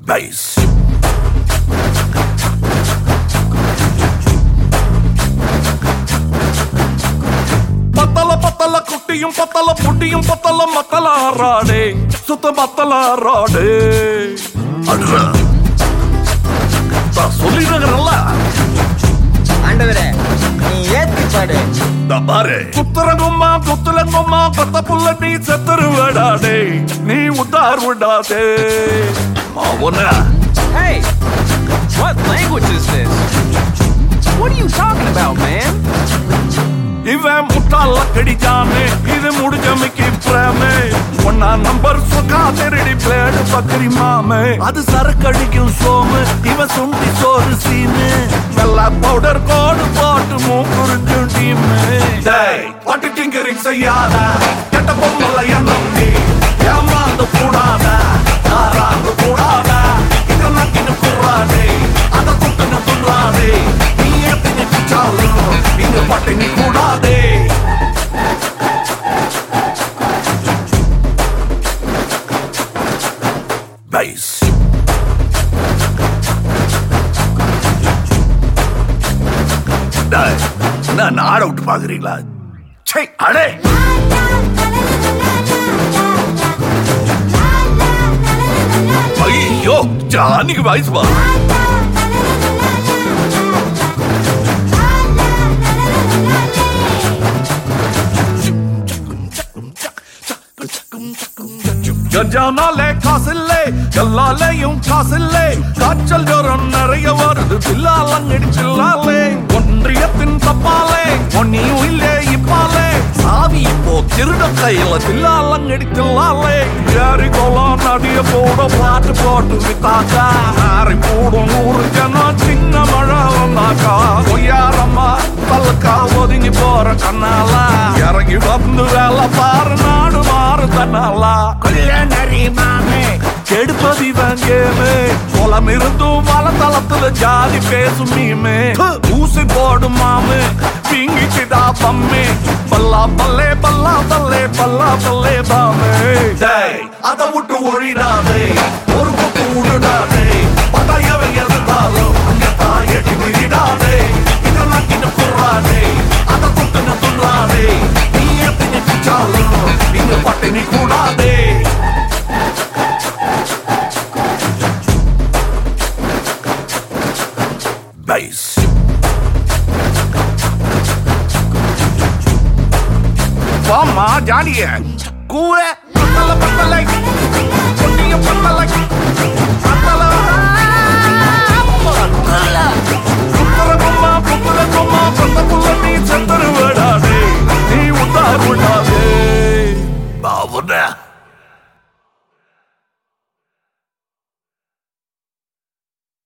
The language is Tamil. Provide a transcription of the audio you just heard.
Bass. பத்தல பத்தல குட்டியும் பத்தல புட்டியும் பத்தல மத்தல ஆறாடே சுத்த மத்தல ஆறாடே அடுறா. நான் சொல்லிடுறேன்ல ஆண்டவரே நீ ஏத்தி பாடு. பாரு. குத்துறங்கும்மா குத்துலங்கும்மா பத்த புள்ள நீ செத்துருவடாடே. நீ உத்தார் விடாதே அவன லக்கடி ஜாமே கடிச்சாமே இது முடிஞ்சமைக்கு பிரேமே. ஒன்னா நம்பர் சொக்கா திருடி பிளேடு பக்கரி மாமே. அது சரக்கடிக்கும் சோமு இவ சுண்டி சோறு சீனு. வெள்ளா பவுடர் கோடு போட்டு மூக்குறிஞ்சும் டீமு. டேய் பட்டு டிங்கரிங் செய்யாத கெட்ட பொம்மல என்ன நாட விட்டு பாக்குறீங்களா? சே அடே! ஐயோ ஜானிக்கு வயசு பா கஞ்சானாலே காசில்லே எல்லாலேயும் காசில்லே. காய்ச்சல் ஜோரம் நிறைய வருது பில்லாலங்கடி சில்லாலே ஒன்றியத்தின் தப்பா திருட கையில தில்லாலங்கடி தில்லாலே ஏறி கோலம் நடிய போட பாட்டு போட்டு வித்தாக்கா ஆறி போடும் நூறு ஜனம் சின்ன மழை வந்தாக்கா பொய்யாரம்மா பல்லுக்கா ஒதுங்கி போற கண்ணாலா? இறங்கி வந்து வேலை பாரு நாடு மாறு தன்னாலா? கொல்ல நரிமாமே கெடுப்பது இவன் கேமு. குளம் இருந்தும் வளத்தளத்துல ஜாதி பேசும் மீமே. ஊசி போடும் மாமு. பிங்கிச்சுடா பம்மே. பல்லா பல்லே பல்லா பல்லே பாமே டேய். அதை விட்டு ஒழிடாதே. ஒரு பக்கம் விடுடாதே பதாயவை இருந்தாலும் அங்க தாயடி விடாதே இதெல்லாம் கிட்ட குறாதே அதை குட்டுன்னு துள்ளாதே நீ எத்தனை பிச்சாலும் இங்க பட்டினி கூடாதே. Bass. வாமா ஜாடிய கூற பத்தல பத்தலை. பொண்டிய பத்தலை. பத்தல. புத்தர பொம்மா புத்தர பொம்மா சொந்த புள்ள நீ சந்தரு வேடாதே நீ